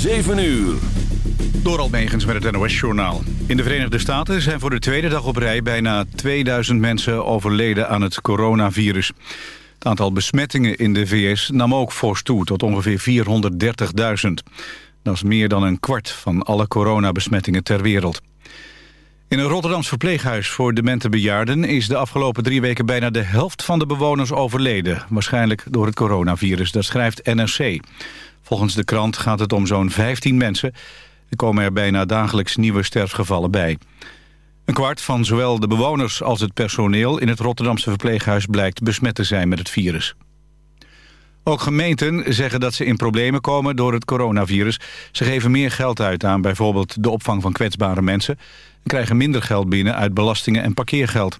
7 uur. Door Almegens met het NOS-journaal. In de Verenigde Staten zijn voor de tweede dag op rij... bijna 2000 mensen overleden aan het coronavirus. Het aantal besmettingen in de VS nam ook fors toe... tot ongeveer 430.000. Dat is meer dan een kwart van alle coronabesmettingen ter wereld. In een Rotterdams verpleeghuis voor demente bejaarden... is de afgelopen drie weken bijna de helft van de bewoners overleden. Waarschijnlijk door het coronavirus, dat schrijft NRC. Volgens de krant gaat het om zo'n 15 mensen. Er komen er bijna dagelijks nieuwe sterfgevallen bij. Een kwart van zowel de bewoners als het personeel... in het Rotterdamse verpleeghuis blijkt besmet te zijn met het virus. Ook gemeenten zeggen dat ze in problemen komen door het coronavirus. Ze geven meer geld uit aan bijvoorbeeld de opvang van kwetsbare mensen... en krijgen minder geld binnen uit belastingen en parkeergeld.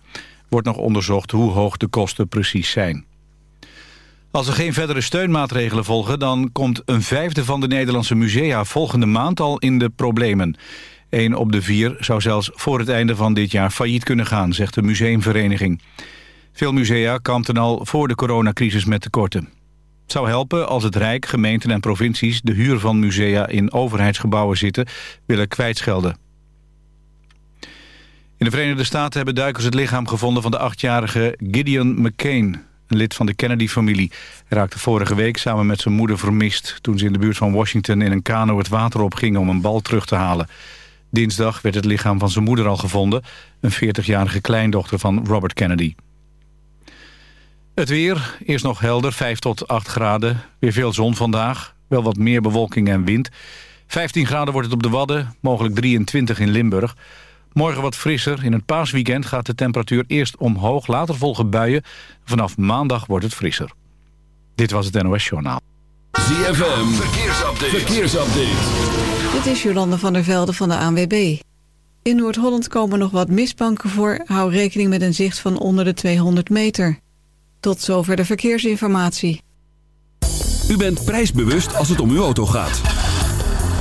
Wordt nog onderzocht hoe hoog de kosten precies zijn. Als er geen verdere steunmaatregelen volgen... dan komt een vijfde van de Nederlandse musea volgende maand al in de problemen. Eén op de vier zou zelfs voor het einde van dit jaar failliet kunnen gaan... zegt de museumvereniging. Veel musea kampten al voor de coronacrisis met tekorten. Het zou helpen als het Rijk, gemeenten en provincies... de huur van musea in overheidsgebouwen zitten willen kwijtschelden. In de Verenigde Staten hebben duikers het lichaam gevonden... van de achtjarige Gideon McCain, een lid van de Kennedy-familie. Raakte vorige week samen met zijn moeder vermist... toen ze in de buurt van Washington in een kano het water opgingen... om een bal terug te halen. Dinsdag werd het lichaam van zijn moeder al gevonden... een 40-jarige kleindochter van Robert Kennedy. Het weer, eerst nog helder, 5 tot 8 graden. Weer veel zon vandaag, wel wat meer bewolking en wind. 15 graden wordt het op de Wadden, mogelijk 23 in Limburg. Morgen wat frisser. In het paasweekend gaat de temperatuur eerst omhoog, later volgen buien. Vanaf maandag wordt het frisser. Dit was het NOS Journaal. ZFM, verkeersupdate. verkeersupdate. Dit is Jolande van der Velde van de ANWB. In Noord-Holland komen nog wat mistbanken voor. Hou rekening met een zicht van onder de 200 meter. Tot zover de verkeersinformatie. U bent prijsbewust als het om uw auto gaat.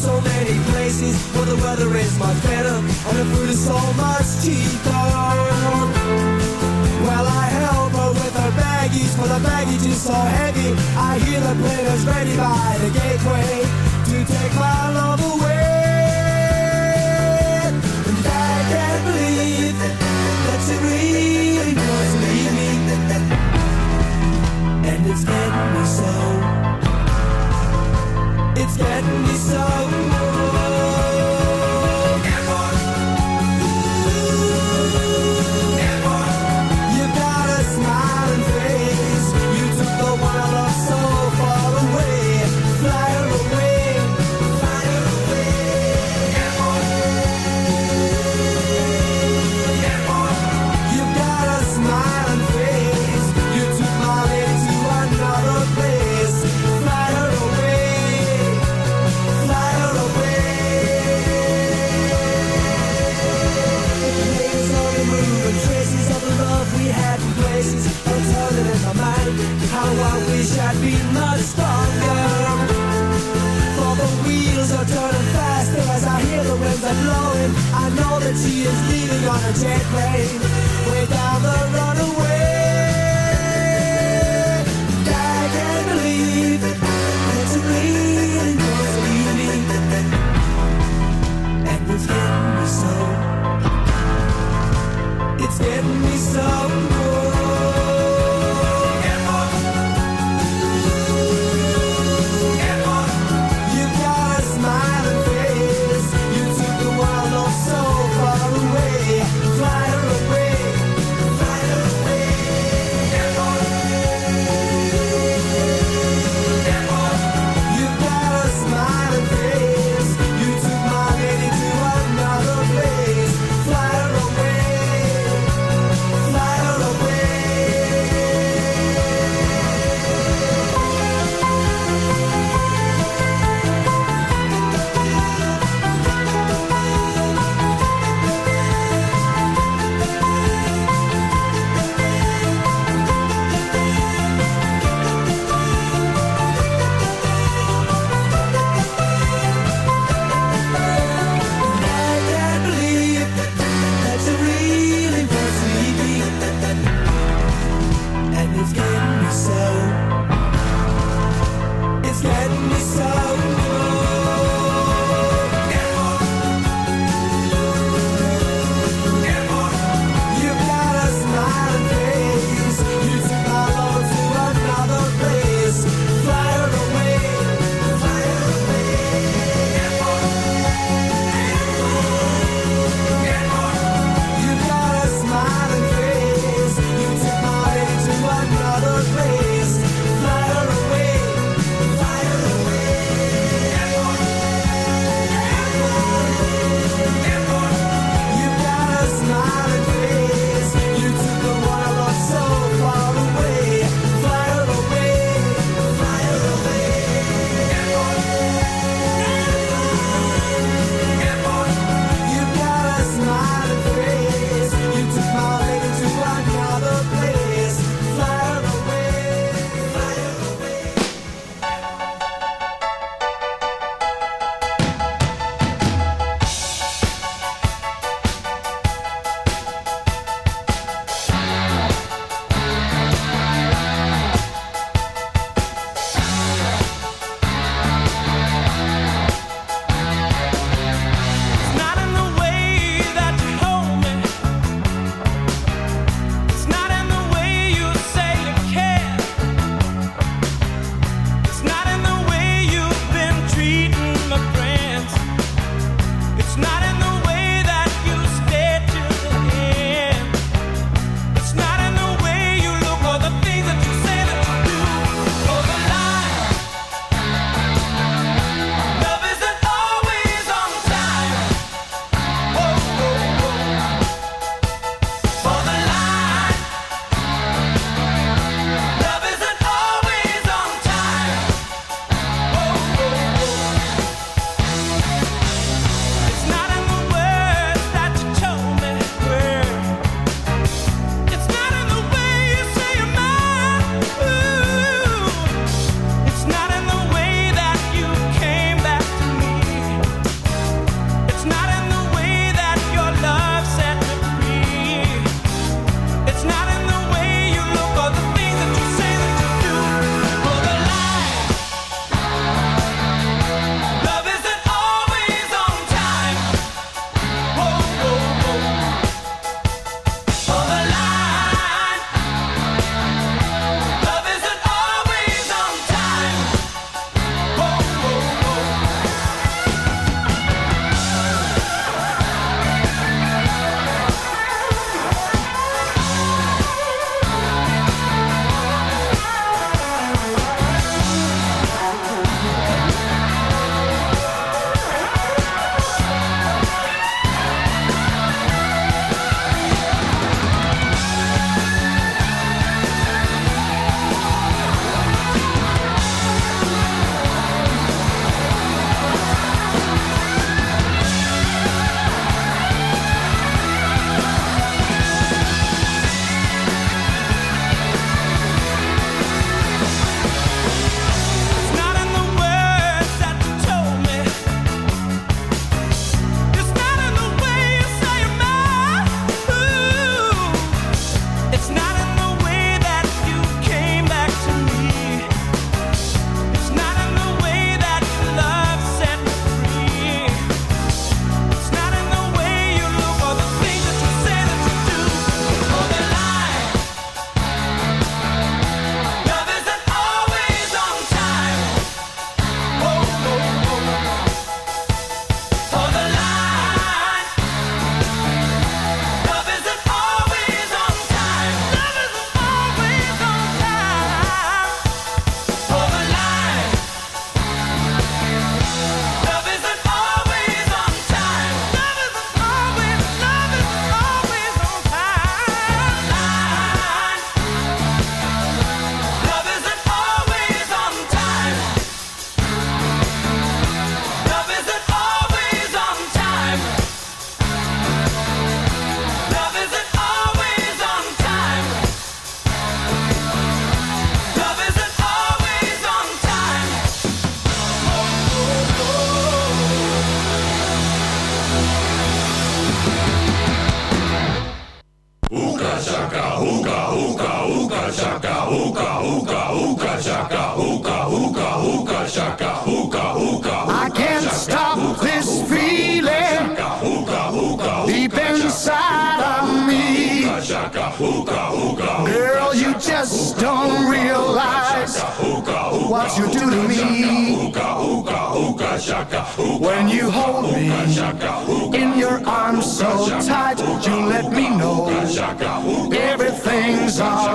so many places where the weather is much better and the food is so much cheaper. While I help her with her baggies, for the baggage is so heavy. I hear the players ready by the gateway to take my love away. And I can't believe that she really was leaving, and it's getting me so. It's getting me so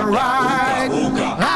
right.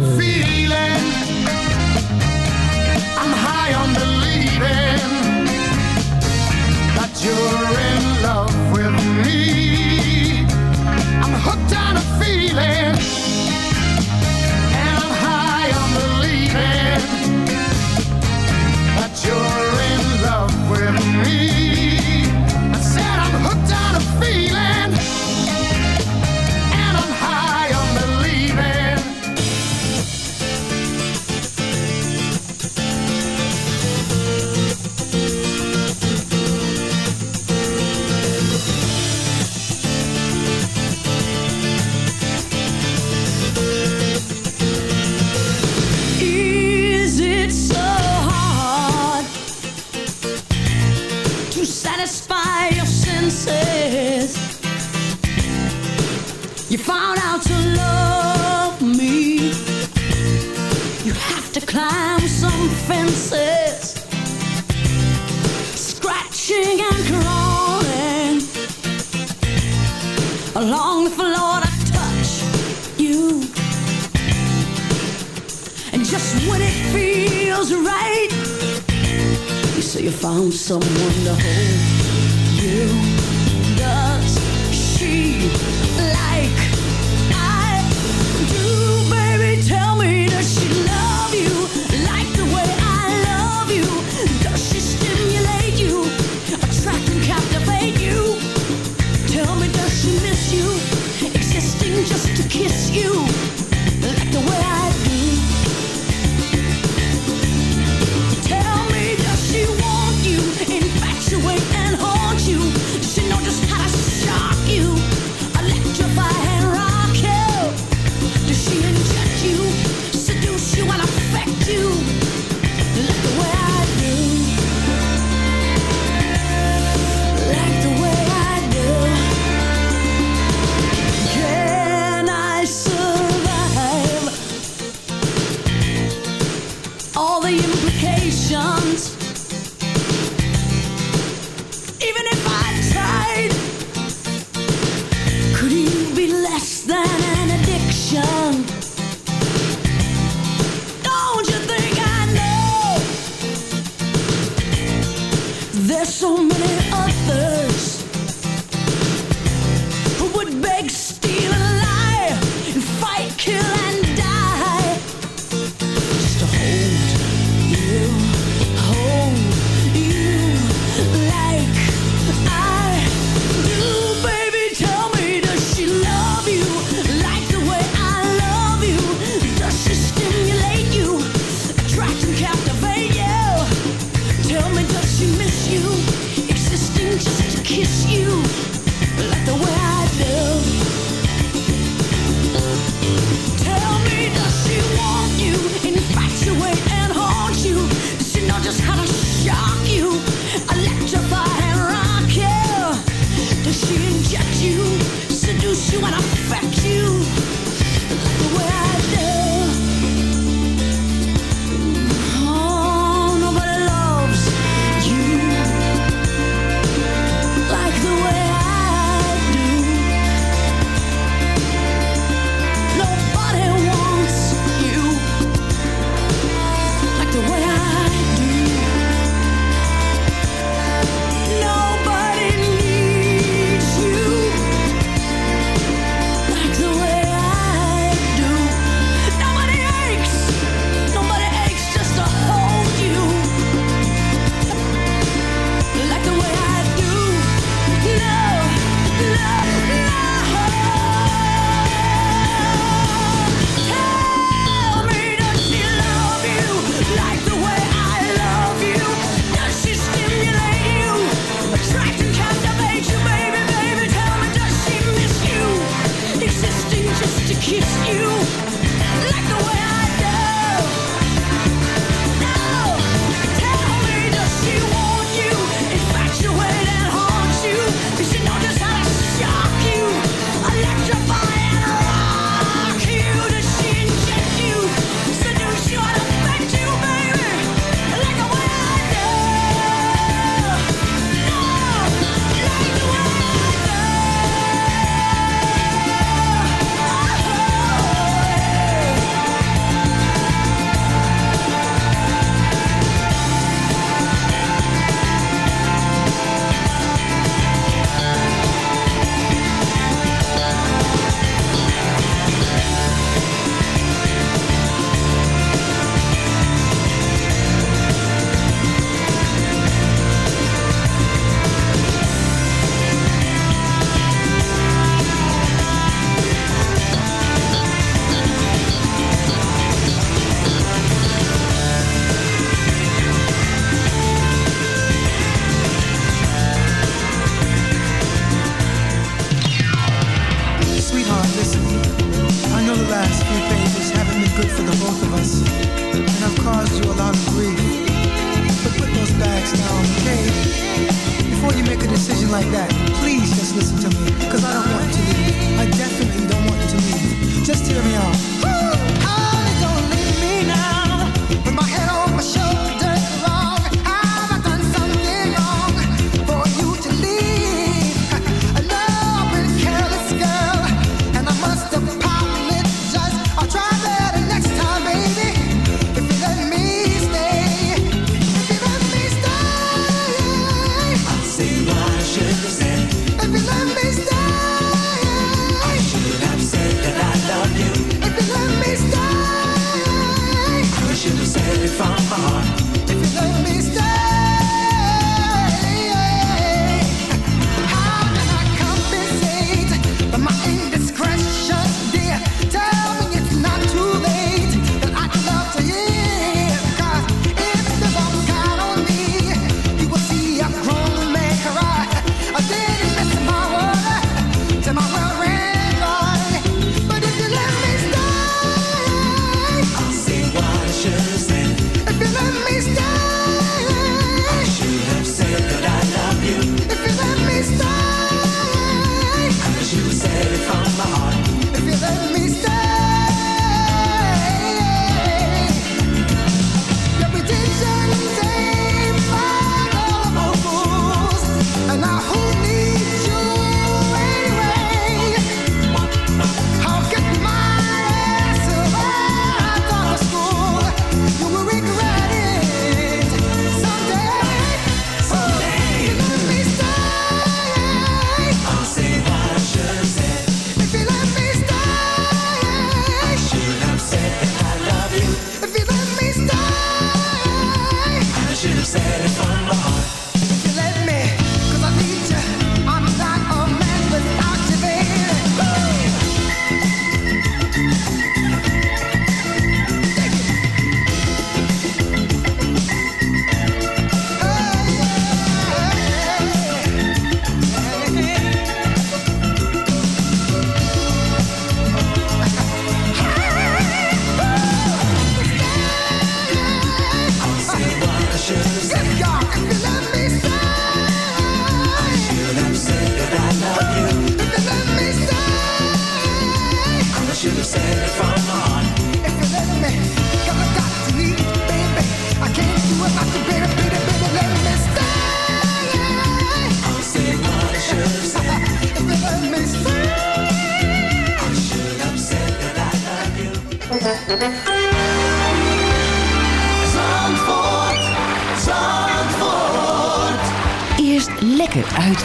make a decision like that, please just listen to me. Cause I don't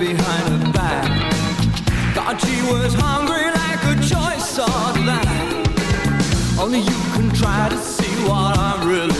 behind her back. God, she was hungry like a choice of that. Only you can try to see what I'm really.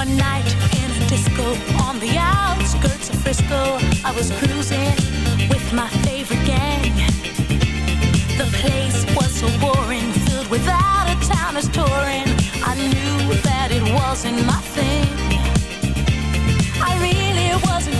One night in a disco on the outskirts of Frisco, I was cruising with my favorite gang. The place was so boring, filled without a town as touring. I knew that it wasn't my thing. I really wasn't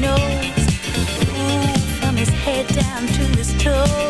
nose, ooh, from his head down to his toes.